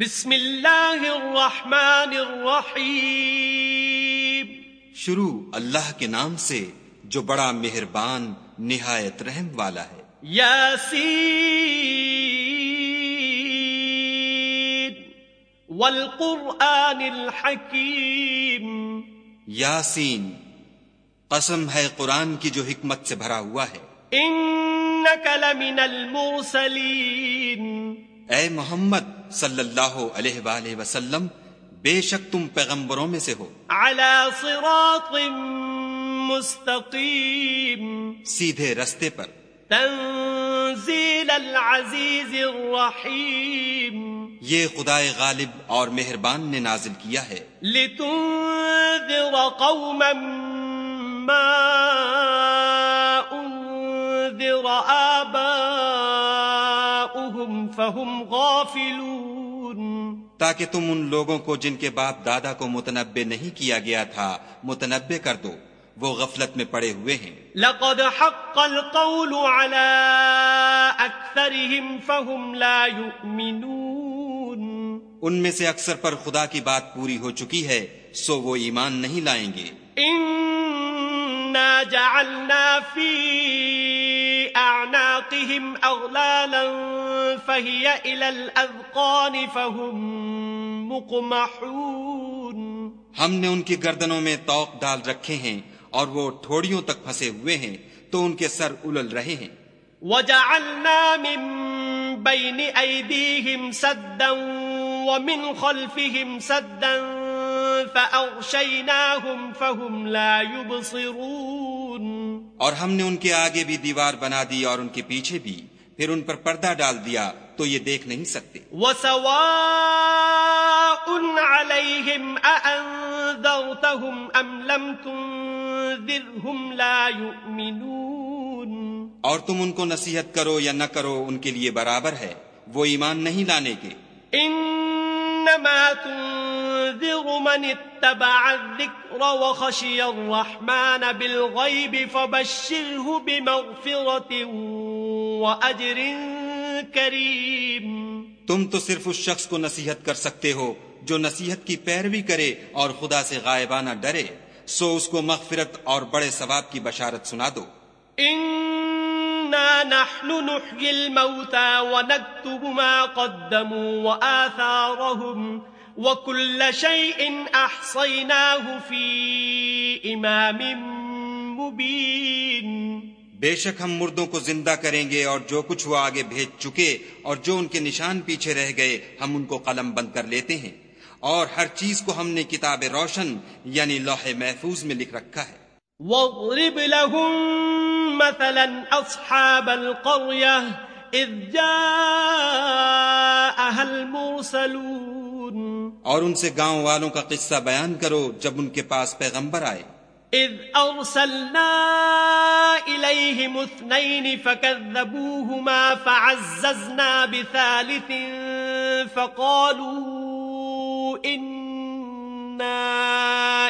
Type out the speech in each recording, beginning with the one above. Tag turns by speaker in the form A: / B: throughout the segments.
A: بسم اللہ الرحمن الرحیم شروع اللہ کے نام سے جو بڑا مہربان نہایت رحم والا ہے
B: یاسین والقرآن الحکیم
A: یاسین قسم ہے قرآن کی جو حکمت سے بھرا ہوا ہے
B: لمن المرسلین
A: اے محمد صلی اللہ علیہ وآلہ وسلم بے شک تم پیغمبروں میں سے ہو
B: علی صراط مستقیم
A: سیدھے رستے پر
B: تنزیل العزیز الرحیم
A: یہ خدا غالب اور مہربان نے نازل کیا ہے
B: لتنذر قوما ما انذر آبان فهم غافلون
A: تاکہ تم ان لوگوں کو جن کے باپ دادا کو متنبع نہیں کیا گیا تھا متنبع کر دو وہ غفلت میں پڑے ہوئے ہیں
B: لقد حق القول على اکثرهم فهم لا يؤمنون
A: ان میں سے اکثر پر خدا کی بات پوری ہو چکی ہے سو وہ ایمان نہیں لائیں گے
B: اننا جعلنا فیر فهي فهم مقمحون
A: ہم نے ان کی گردنوں میں توق ڈال رکھے ہیں اور وہ تھوڑیوں تک پھنسے ہوئے ہیں تو ان کے سر اولل رہے ہیں
B: وجا الام بین سد خلف نا سرو
A: اور ہم نے ان کے آگے بھی دیوار بنا دی اور ان کے پیچھے بھی پھر ان پر پردہ ڈال دیا تو یہ دیکھ نہیں سکتے
B: وَسَوَاءٌ عَلَيْهِمْ أَأَنذَرْتَهُمْ أَمْ لَمْ تُنذِرْهُمْ لَا يُؤْمِنُونَ
A: اور تم ان کو نصیحت کرو یا نہ کرو ان کے لیے برابر ہے وہ ایمان نہیں لانے کے
B: انما تن تنذر من اتبع الذكر وخشي الرحمن بالغيب فبشره بمغفرة وأجر كريم
A: تم تو صرف اس شخص کو نصیحت کر سکتے ہو جو نصیحت کی پیروی کرے اور خدا سے غائبانہ ڈرے سو اس کو مغفرت اور بڑے ثواب کی بشارت سنا دو
B: اننا نحن نحجل موتا ونکتب ما قدموا وآثارهم وَكُلَّ شَيْءٍ أَحْصَيْنَاهُ فِي إِمَامٍ مُبِينٍ
A: بے شک ہم مردوں کو زندہ کریں گے اور جو کچھ وہ آگے بھیج چکے اور جو ان کے نشان پیچھے رہ گئے ہم ان کو قلم بند کر لیتے ہیں اور ہر چیز کو ہم نے کتاب روشن یعنی لوح محفوظ میں لکھ رکھا ہے وَضْرِبْ لَهُمْ
B: مَثَلًا أَصْحَابَ الْقَرْيَةِ اِذْ جَاءَهَا الْمُرْسَلُونَ
A: اور ان سے گاؤں والوں کا قصہ بیان کرو جب ان کے پاس پیغمبر آئے
B: اذ ارسلنا الیہم اثنین فکذبوہما فعززنا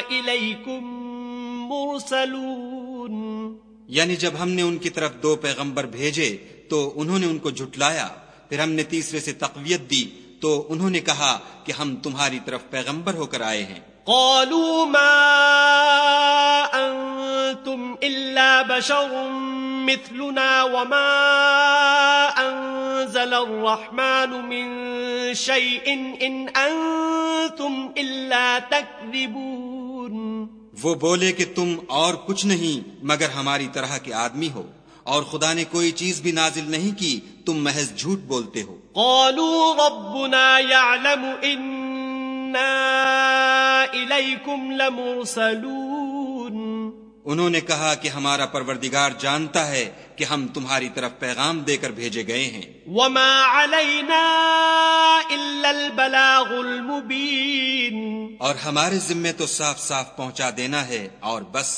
B: الیکم مرسلون
A: یعنی جب ہم نے ان کی طرف دو پیغمبر بھیجے تو انہوں نے ان کو جھٹلایا پھر ہم نے تیسرے سے تقویت دی تو انہوں نے کہا کہ ہم تمہاری طرف پیغمبر ہو کر آئے ہیں
B: قالوا ما انتم الا بشر مثلنا وما انزل الرحمن من شيء ان انتم الا تكذبون
A: وہ بولے کہ تم اور کچھ نہیں مگر ہماری طرح کے آدمی ہو اور خدا نے کوئی چیز بھی نازل نہیں کی تم محض جھوٹ بولتے ہو قالوا ربنا يعلم
B: لمرسلون
A: انہوں نے کہا کہ ہمارا پروردگار جانتا ہے کہ ہم تمہاری طرف پیغام دے کر بھیجے گئے ہیں
B: وما الا البلاغ المبین
A: اور ہمارے ذمے تو صاف صاف پہنچا دینا ہے اور بس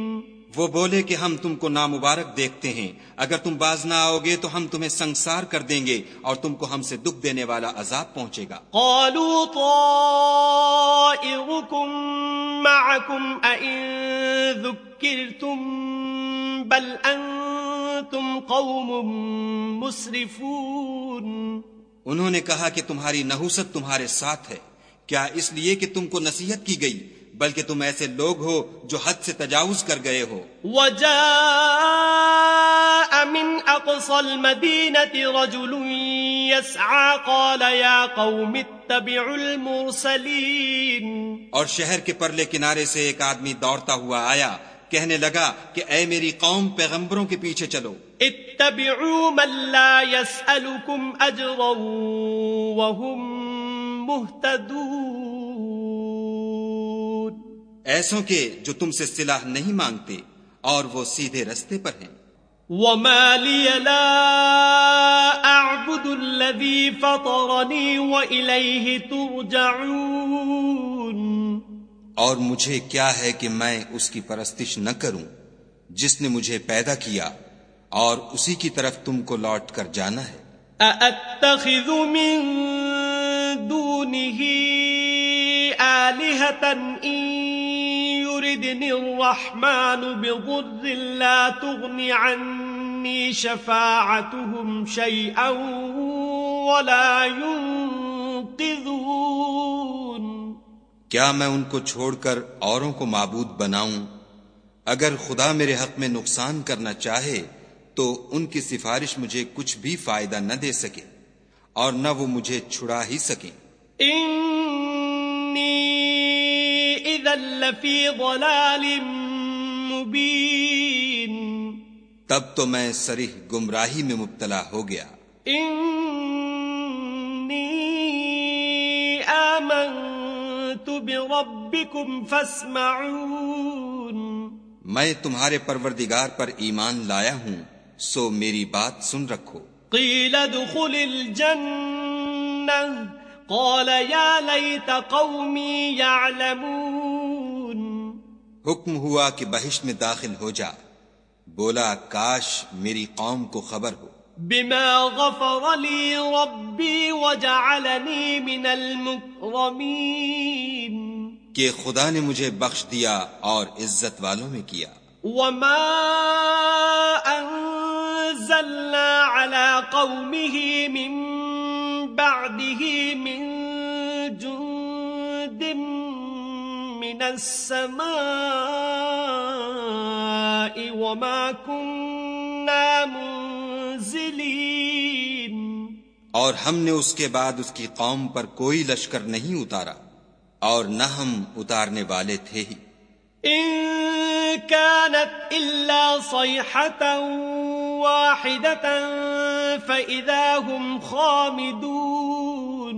A: وہ بولے کہ ہم تم کو نامبارک دیکھتے ہیں اگر تم باز نہ آؤ گے تو ہم تمہیں سنسار کر دیں گے اور تم کو ہم سے دکھ دینے والا عذاب پہنچے گا
B: قالوا بل انتم قوم مسرفون
A: انہوں نے کہا کہ تمہاری نحوست تمہارے ساتھ ہے کیا اس لیے کہ تم کو نصیحت کی گئی بلکہ تم ایسے لوگ ہو جو حد سے تجاوز کر گئے ہو
B: اتبعوا المرسلين
A: اور شہر کے پرلے کنارے سے ایک آدمی دوڑتا ہوا آیا کہنے لگا کہ اے میری قوم پیغمبروں کے پیچھے چلو
B: لا یس اجرا وهم مهتدون
A: ایسوں کے جو تم سے صلاح نہیں مانگتے اور وہ سیدھے رستے پر ہیں وما لي لا أعبد الذي فطرني
B: وإليه ترجعون
A: اور مجھے کیا ہے کہ میں اس کی پرستش نہ کروں جس نے مجھے پیدا کیا اور اسی کی طرف تم کو لوٹ کر جانا ہے
B: أَأَتَّخِذُ مِن دُونِهِ آلِهَةً إِن الرحمن لا شفاعتهم ولا ينقذون
A: کیا میں ان کو چھوڑ کر اوروں کو معبود بناؤں اگر خدا میرے حق میں نقصان کرنا چاہے تو ان کی سفارش مجھے کچھ بھی فائدہ نہ دے سکے اور نہ وہ مجھے چھڑا ہی سکیں
B: ان لفی ضلال مبین
A: تب تو میں سریح گمراہی میں مبتلا ہو گیا
B: انی آمنت بربکم فاسمعون
A: میں تمہارے پروردگار پر ایمان لایا ہوں سو میری بات سن رکھو
B: قیل دخل الجنہ قال یا لیت قومی یعلمون
A: حکم ہوا کہ بہشت میں داخل ہو جا بولا کاش میری قوم کو خبر ہو
B: بما غفر لی ربی وجعلنی من المکرمین
A: کہ خدا نے مجھے بخش دیا اور عزت والوں میں کیا
B: وما انزلنا على قومه من بعده من جند من السماء وما كنا منزلين
A: اور ہم نے اس کے بعد اس کی قوم پر کوئی لشکر نہیں اتارا اور نہ ہم اتارنے والے تھے ہی
B: ان كانت الا صيحة واحدة هم خامدون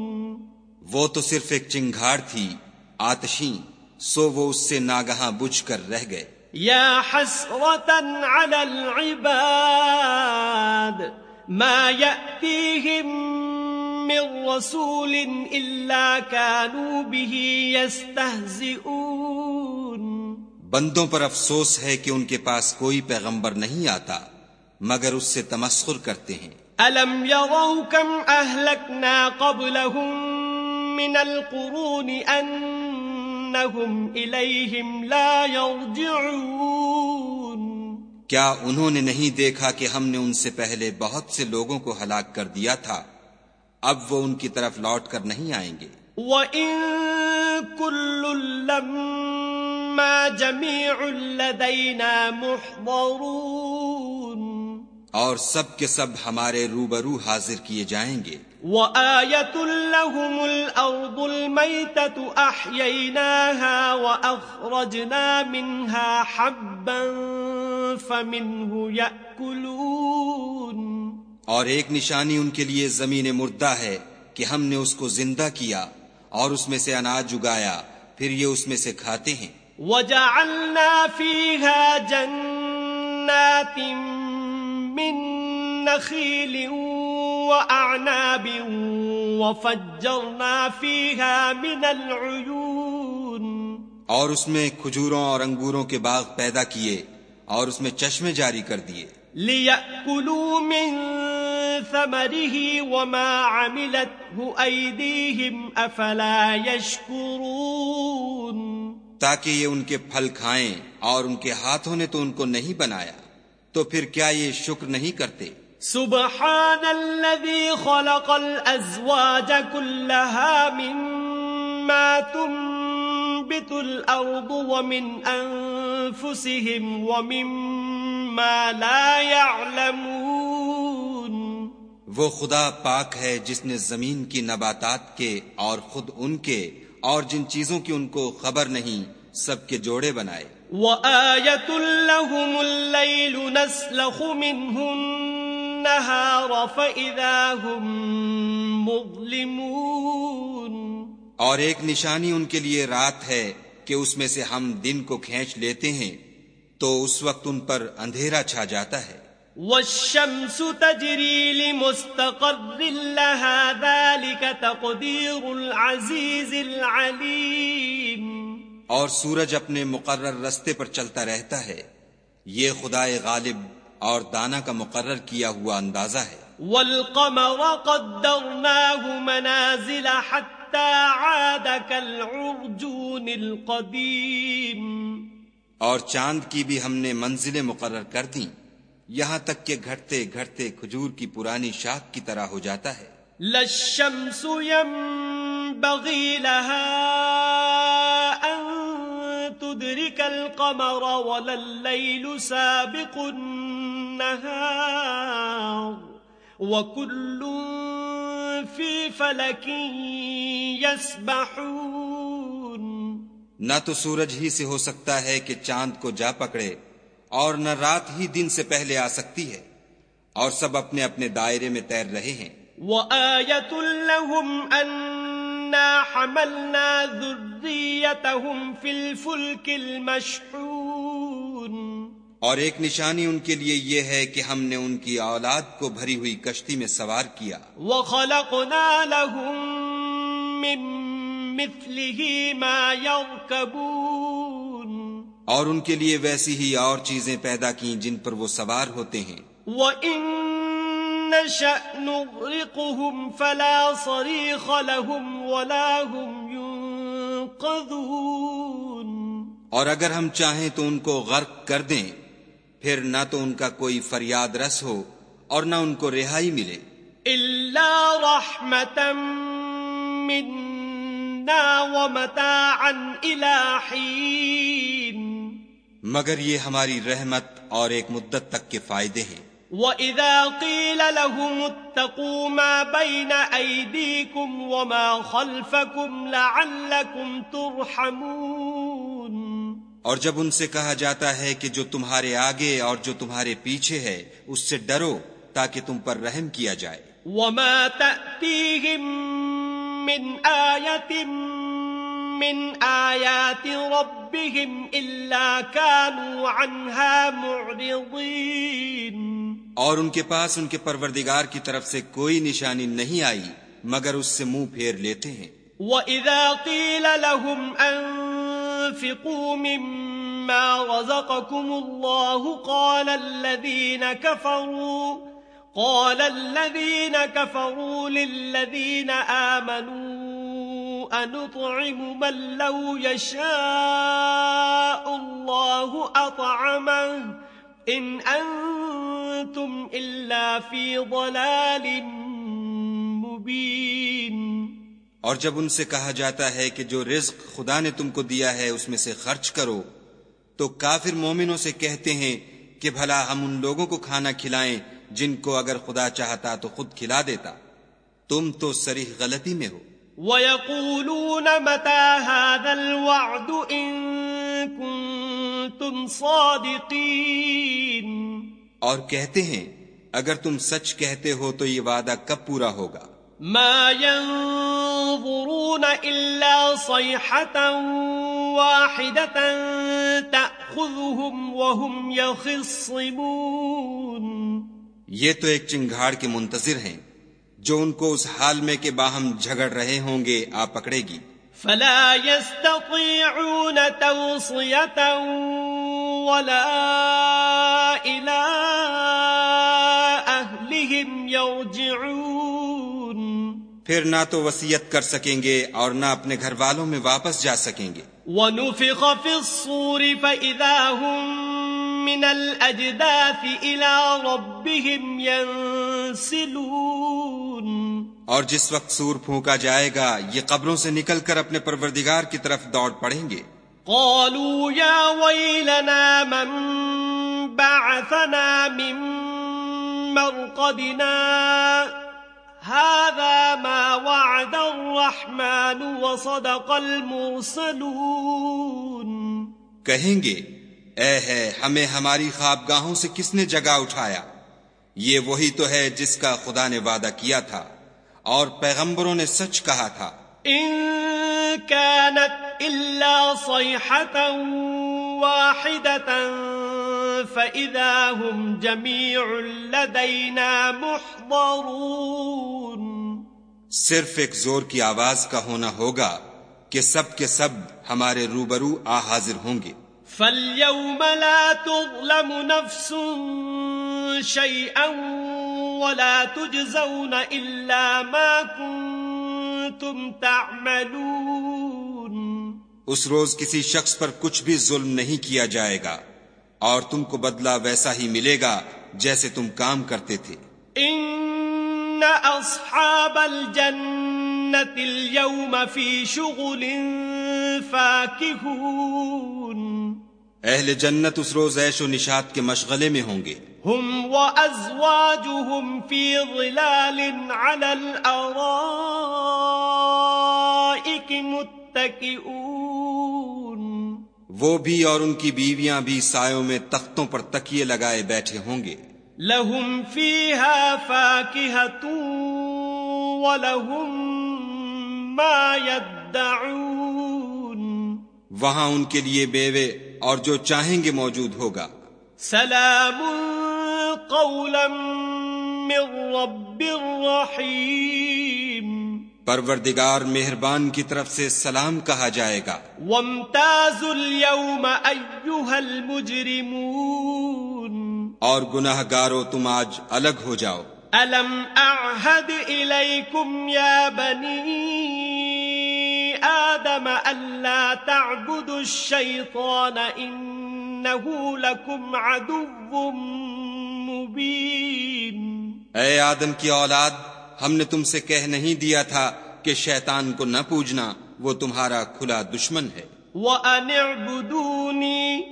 A: وہ تو صرف ایک چنگھار تھی آتشین سو وہ اس سے ناگہاں بجھ کر رہ گئے
B: یا حسرتن علی العباد ما یأتیہم من رسول الا کانو به یستہزئون
A: بندوں پر افسوس ہے کہ ان کے پاس کوئی پیغمبر نہیں آتا مگر اس سے تمسخر کرتے ہیں
B: الم یغو کم اہلکنا قبلہم من القرون انت انہم الیہم لا یرجعون
A: کیا انہوں نے نہیں دیکھا کہ ہم نے ان سے پہلے بہت سے لوگوں کو ہلاک کر دیا تھا اب وہ ان کی طرف لوٹ کر نہیں آئیں گے
B: وَإِن كُلُّ لَمَّا جَمِيعٌ لَدَيْنَا مُحْضَرُونَ
A: اور سب کے سب ہمارے روبرو حاضر کیے جائیں گے اور ایک نشانی ان کے لیے زمین مردہ ہے کہ ہم نے اس کو زندہ کیا اور اس میں سے اناج اگایا پھر یہ اس میں سے کھاتے ہیں
B: وجا اللہ جن من نخيل وأعناب وفجرنا فيها من العيون
A: اور اس میں کھجوروں اور انگوروں کے باغ پیدا کیے اور اس میں چشمے جاری کر دیے لیا
B: من ثمره وما عملته مامل افلا یشکر
A: تاکہ یہ ان کے پھل کھائیں اور ان کے ہاتھوں نے تو ان کو نہیں بنایا تو پھر کیا یہ شکر نہیں کرتے
B: سبحان الذي خلق الازواج كلها مما تنبت الارض ومن انفسهم ومما لا يعلمون
A: وہ خدا پاک ہے جس نے زمین کی نباتات کے اور خود ان کے اور جن چیزوں کی ان کو خبر نہیں سب کے جوڑے بنائے
B: وَآيَةٌ لَهُمُ اللَّيْلُ نَسْلَخُ مِنْهُ النَّهَارَ فَإِذَا هُمْ مُظْلِمُونَ
A: اور ایک نشانی ان کے لیے رات ہے کہ اس میں سے ہم دن کو کھینچ لیتے ہیں تو اس وقت ان پر اندھیرا چھا جاتا ہے وَالشَّمْسُ
B: تَجْرِي لِمُسْتَقَرٍ لَهَا ذَلِكَ تَقْدِيرُ الْعَزِيزِ الْعَلِيمِ
A: اور سورج اپنے مقرر رستے پر چلتا رہتا ہے یہ خدا غالب اور دانا کا مقرر کیا ہوا اندازہ ہے اور چاند کی بھی ہم نے منزلیں مقرر کر دیں یہاں تک کہ گھٹتے گھٹتے کھجور کی پرانی شاخ کی طرح ہو جاتا ہے
B: لشم سوئم بغیلا يدرك القمر ولا الليل سابق النهار وكل في فلك يسبحون
A: نہ تو سورج ہی سے ہو سکتا ہے کہ چاند کو جا پکڑے اور نہ رات ہی دن سے پہلے آ سکتی ہے اور سب اپنے اپنے دائرے میں تیر رہے ہیں
B: وَآیَةٌ لَهُمْ أَنَّ حملنا المشحون
A: اور ایک نشانی ان کے لیے یہ ہے کہ ہم نے ان کی اولاد کو بھری ہوئی کشتی میں سوار کیا وخلقنا
B: لهم من مثله ما يركبون
A: اور ان کے لیے ویسی ہی اور چیزیں پیدا کی جن پر وہ سوار ہوتے ہیں
B: وَإِن نشأ نغرقهم فلا صريخ لهم ولا هم ينقذون
A: اور اگر ہم چاہیں تو ان کو غرق کر دیں پھر نہ تو ان کا کوئی فریاد رس ہو اور نہ ان کو رہائی ملے
B: اللہ حین
A: مگر یہ ہماری رحمت اور ایک مدت تک کے فائدے ہیں
B: وَإِذَا قِيلَ لَهُمُ اتَّقُوا مَا بَيْنَ أَيْدِيكُمْ وَمَا خَلْفَكُمْ لَعَلَّكُمْ تُرْحَمُونَ
A: اور جب ان سے کہا جاتا ہے کہ جو تمہارے آگے اور جو تمہارے پیچھے ہے اس سے ڈرو تاکہ تم پر رحم کیا جائے
B: وَمَا تَأْتِيهِمْ وما تیم من آیا کا نو انہا مر
A: اور ان کے پاس ان کے پروردگار کی طرف سے کوئی نشانی نہیں آئی مگر اس سے منہ پھیر لیتے ہیں
B: وَإِذَا قِيلَ لَهُمْ أَنفِقُوا مِمَّا رَزَقَكُمُ اللَّهُ قَالَ الَّذِينَ كَفَرُوا قَالَ الَّذِينَ كَفَرُوا لِلَّذِينَ آمَنُوا أَنُطْعِمُ مَنْ لَوْ يَشَاءُ اللَّهُ أَطْعَمَهُ ان انتم الا فی ضلال مبین
A: اور جب ان سے کہا جاتا ہے کہ جو رزق خدا نے تم کو دیا ہے اس میں سے خرچ کرو تو کافر مومنوں سے کہتے ہیں کہ بھلا ہم ان لوگوں کو کھانا کھلائیں جن کو اگر خدا چاہتا تو خود کھلا دیتا تم تو سریح غلطی میں ہو
B: وَيَقُولُونَ هَذَا الْوَعْدُ ہوتا تم صادقین
A: اور کہتے ہیں اگر تم سچ کہتے ہو تو یہ وعدہ کب پورا ہوگا
B: ما ينظرون وهم يخصمون
A: یہ تو ایک چنگھاڑ کے منتظر ہیں جو ان کو اس حال میں کے باہم جھگڑ رہے ہوں گے آ پکڑے گی
B: فلا يستطيعون توصية ولا إلى أهلهم يرجعون
A: پھر نہ تو وسیعت کر سکیں گے اور نہ اپنے گھر والوں میں واپس جا سکیں گے
B: وَنُفِخَ فِي الصُّورِ فَإِذَا هُم مِّنَ الْأَجْدَافِ إِلَىٰ رَبِّهِمْ يَنْسِلُونَ
A: اور جس وقت سور پھونکا جائے گا یہ قبروں سے نکل کر اپنے پروردگار کی طرف دوڑ پڑیں گے
B: قالوا من من بعثنا هذا ما وعد الرحمن وصدق المرسلون
A: کہیں گے اے ہے ہمیں ہماری خوابگاہوں سے کس نے جگہ اٹھایا یہ وہی تو ہے جس کا خدا نے وعدہ کیا تھا اور پیغمبروں نے سچ کہا تھا
B: ان كانت الا صيحه واحده فاذا هم جميع لدينا محضرون
A: صرف ایک زور کی آواز کا ہونا ہوگا کہ سب کے سب ہمارے روبرو آ حاضر ہوں گے
B: فَالْيَوْمَ لَا تُظْلَمُ نَفْسٌ شَيْئًا ولا تجزون الا ما كنتم تعملون
A: اس روز کسی شخص پر کچھ بھی ظلم نہیں کیا جائے گا اور تم کو بدلہ ویسا ہی ملے گا جیسے تم کام کرتے تھے
B: ان اصحاب الجنه اليوم في شغل فاكهون
A: اہل جنت اس روز ایش و نشاد کے مشغلے میں ہوں گے
B: ہم فی ظلال علی الارائک متکئون
A: وہ بھی اور ان کی بیویاں بھی سایوں میں تختوں پر تکیے لگائے بیٹھے ہوں گے
B: لہم ما یدعون
A: وہاں ان کے لیے بیوے اور جو چاہیں گے موجود ہوگا
B: سلام قولا من رب الرحیم
A: پروردگار مہربان کی طرف سے سلام کہا جائے گا
B: اليوم ایوہ المجرمون
A: اور گناہ گارو تم آج الگ ہو جاؤ
B: الم اعہد الیکم یا بنی آدم ألا تعبدوا الشيطان إنه لكم عدو
A: مبين اے آدم کی اولاد ہم نے تم سے کہہ نہیں دیا تھا کہ شیطان کو نہ پوجنا وہ تمہارا کھلا دشمن ہے
B: وَأَنِ اعْبُدُونِي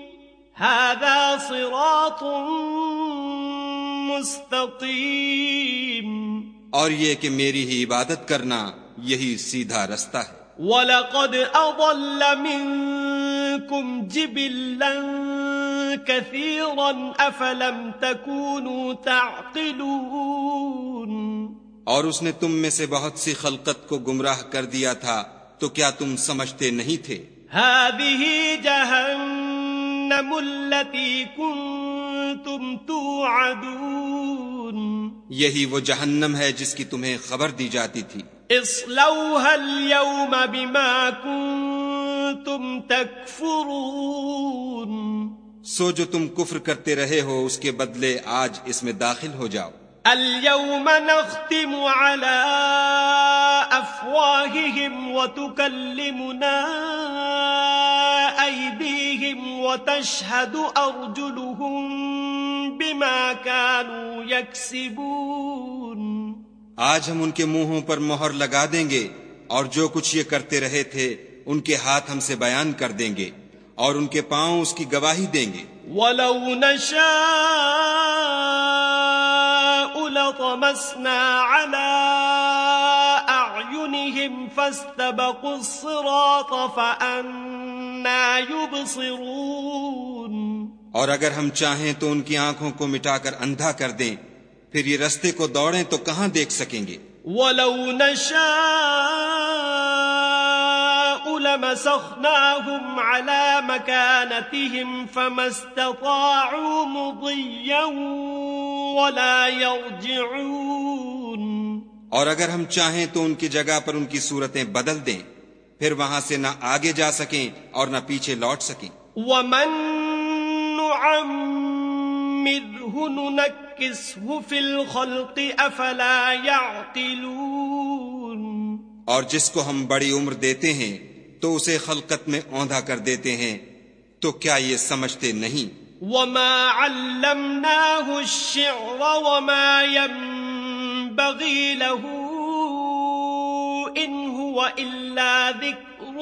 B: هَذَا صِرَاطٌ مُسْتَقِيمٌ
A: اور یہ کہ میری ہی عبادت کرنا یہی سیدھا رستہ
B: ہے وَلَقَدْ أَضَلَّ مِنْكُمْ جِبِلًّا كَثِيرًا أَفَلَمْ تَكُونُوا تَعْقِلُونَ
A: اور اس نے تم میں سے بہت سی خلقت کو گمراہ کر دیا تھا تو کیا تم سمجھتے نہیں تھے
B: هَذِهِ جَهَنَّمُ الَّتِي كُنْتُمْ تُوْعَدُونَ
A: یہی وہ جہنم ہے جس کی تمہیں خبر دی جاتی تھی
B: اصلوها اليوم بما كنتم تكفرون
A: سو جو تم کفر کرتے رہے ہو اس کے بدلے آج اس میں داخل ہو جاؤ
B: اليوم نختم على افواههم وتكلمنا ايديهم وتشهد ارجلهم بما كانوا يكسبون
A: آج ہم ان کے منہوں پر مہر لگا دیں گے اور جو کچھ یہ کرتے رہے تھے ان کے ہاتھ ہم سے بیان کر دیں گے اور ان کے پاؤں اس کی گواہی دیں گے وَلَوْ نَشَاءُ
B: لَطَمَسْنَا عَلَىٰ أَعْيُنِهِمْ فَاسْتَبَقُوا الصِّرَاطَ فَأَنَّا يُبْصِرُونَ
A: اور اگر ہم چاہیں تو ان کی آنکھوں کو مٹا کر اندھا کر دیں پھر یہ رستے کو دوڑیں تو کہاں دیکھ سکیں گے
B: وَلَوْ نَشَاءُ لَمَسَخْنَاهُمْ عَلَى مَكَانَتِهِمْ فَمَا اسْتَطَاعُوا مُضِيًّا وَلَا يَرْجِعُونَ
A: اور اگر ہم چاہیں تو ان کی جگہ پر ان کی صورتیں بدل دیں پھر وہاں سے نہ آگے جا سکیں اور نہ پیچھے لوٹ سکیں
B: وَمَنَّ ننكسه في افلا أفلا يعقلون
A: اور جس کو ہم بڑی عمر دیتے ہیں تو اسے خلقت میں اوندھا کر دیتے ہیں تو کیا یہ سمجھتے نہیں
B: وما علمناه الشعر وما ينبغي له هو وماغیل ذكر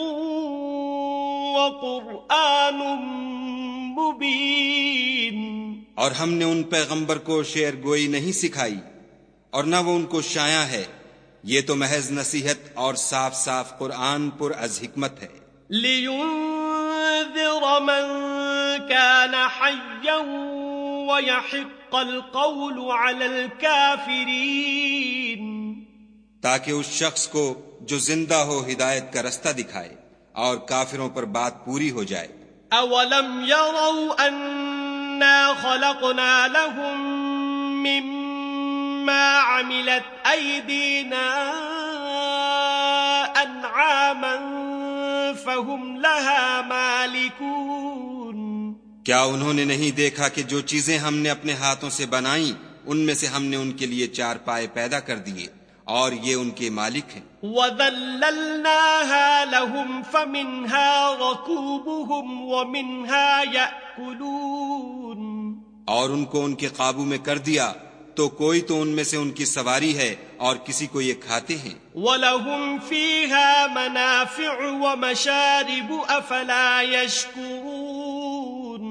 B: دکھان مبین
A: اور ہم نے ان پیغمبر کو شیر گوئی نہیں سکھائی اور نہ وہ ان کو شایا ہے یہ تو محض نصیحت اور صاف صاف قرآن پر از حکمت ہے
B: من كان القول
A: تاکہ اس شخص کو جو زندہ ہو ہدایت کا رستہ دکھائے اور کافروں پر بات پوری ہو جائے
B: اولم خلقنا لهم مما عملت انعاما فهم لها مالكون
A: کیا انہوں نے نہیں دیکھا کہ جو چیزیں ہم نے اپنے ہاتھوں سے بنائیں ان میں سے ہم نے ان کے لیے چار پائے پیدا کر دیے اور یہ ان کے مالک ہیں وَذَلَّلْنَاهَا
B: لَهُمْ فَمِنْهَا رَكُوبُهُمْ وَمِنْهَا يَأْكُلُونَ
A: اور ان کو ان کے قابو میں کر دیا تو کوئی تو ان میں سے ان کی سواری ہے اور کسی کو یہ کھاتے ہیں وَلَهُمْ فِيهَا
B: مَنَافِعُ وَمَشَارِبُ أَفَلَا يَشْكُرُونَ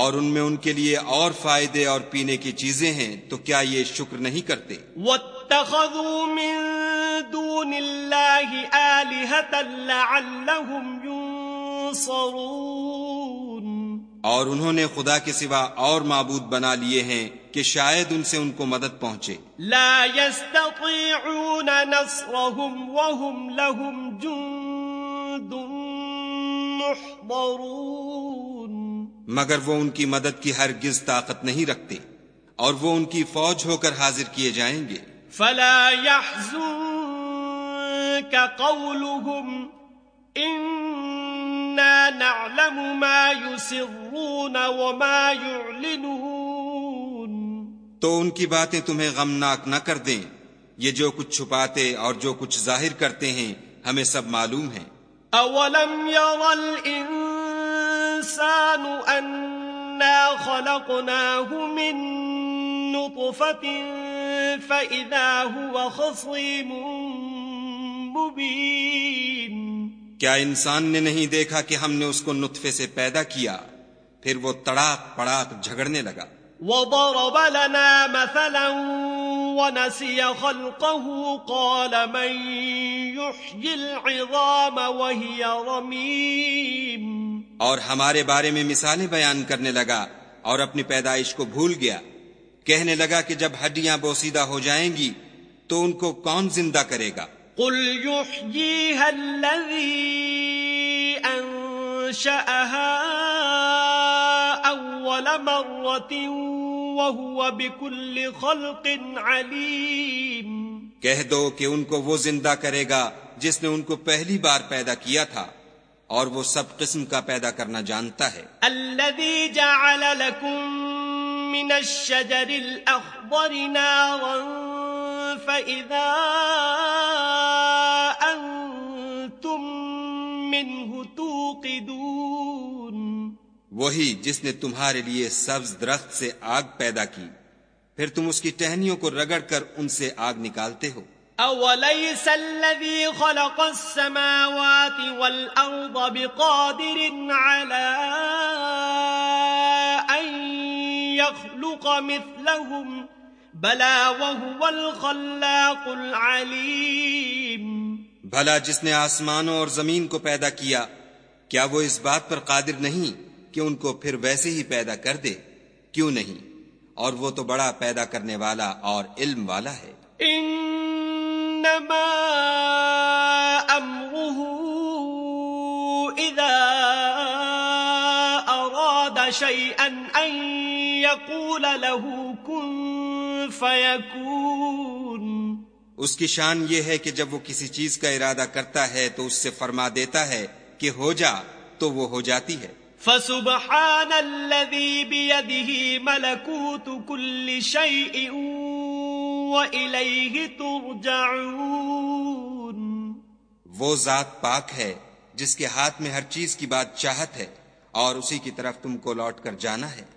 A: اور ان میں ان کے لیے اور فائدے اور پینے کی چیزیں ہیں تو کیا یہ شکر نہیں کرتے
B: وَالْتَوَلَّ اتخذوا من دون الله آلهة لعلهم ينصرون
A: اور انہوں نے خدا کے سوا اور معبود بنا لیے ہیں کہ شاید ان سے ان کو مدد پہنچے
B: لا يستطيعون نصرهم وهم لهم جند محضرون
A: مگر وہ ان کی مدد کی ہرگز طاقت نہیں رکھتے اور وہ ان کی فوج ہو کر حاضر کیے جائیں گے
B: فلا يحزنك قولهم نعلم ما يسرون وما يعلنون
A: تو ان کی باتیں تمہیں غمناک نہ کر دیں یہ جو کچھ چھپاتے اور جو کچھ ظاہر کرتے ہیں ہمیں سب معلوم ہے
B: اولم خلقناه من نطفه فَإِذَا هُوَ خَصِيمٌ مُبِينٌ
A: کیا انسان نے نہیں دیکھا کہ ہم نے اس کو نطفے سے پیدا کیا پھر وہ تڑاک پڑاک جھگڑنے لگا
B: وَضَرَبَ لَنَا مَثَلًا ونسي خلقه قال من يحيي العظام وهي رميم
A: اور ہمارے بارے میں مثالیں بیان کرنے لگا اور اپنی پیدائش کو بھول گیا کہنے لگا کہ جب ہڈیاں بوسیدہ ہو جائیں گی تو ان کو کون زندہ کرے گا
B: قل انشأہا اول مرت وہو بکل خلق علیم
A: کہہ دو کہ ان کو وہ زندہ کرے گا جس نے ان کو پہلی بار پیدا کیا تھا اور وہ سب قسم کا پیدا کرنا جانتا
B: ہے جعل لکم من الشجر الأخضر نارا فإذا أنتم منه توقدون
A: وہی جس نے تمہارے لیے سبز درخت سے آگ پیدا کی پھر تم اس کی ٹہنیوں کو رگڑ کر ان سے آگ نکالتے ہو
B: اولیس الذی خلق السماوات والأرض بقادر علی يخلق مثلهم بلا وهو الخلاق العليم
A: بھلا جس نے آسمانوں اور زمین کو پیدا کیا کیا وہ اس بات پر قادر نہیں کہ ان کو پھر ویسے ہی پیدا کر دے کیوں نہیں اور وہ تو بڑا پیدا کرنے والا اور علم والا ہے
B: انما امره اذا اراد شيئا ان يقول له كن
A: اس کی شان یہ ہے کہ جب وہ کسی چیز کا ارادہ کرتا ہے تو اس سے فرما دیتا ہے کہ ہو جا تو وہ ہو جاتی ہے
B: فسبحان الذي بيده ملكوت كل شيء ترجعون
A: وہ ذات پاک ہے جس کے ہاتھ میں ہر چیز کی بات چاہت ہے اور اسی کی طرف تم کو لوٹ کر جانا ہے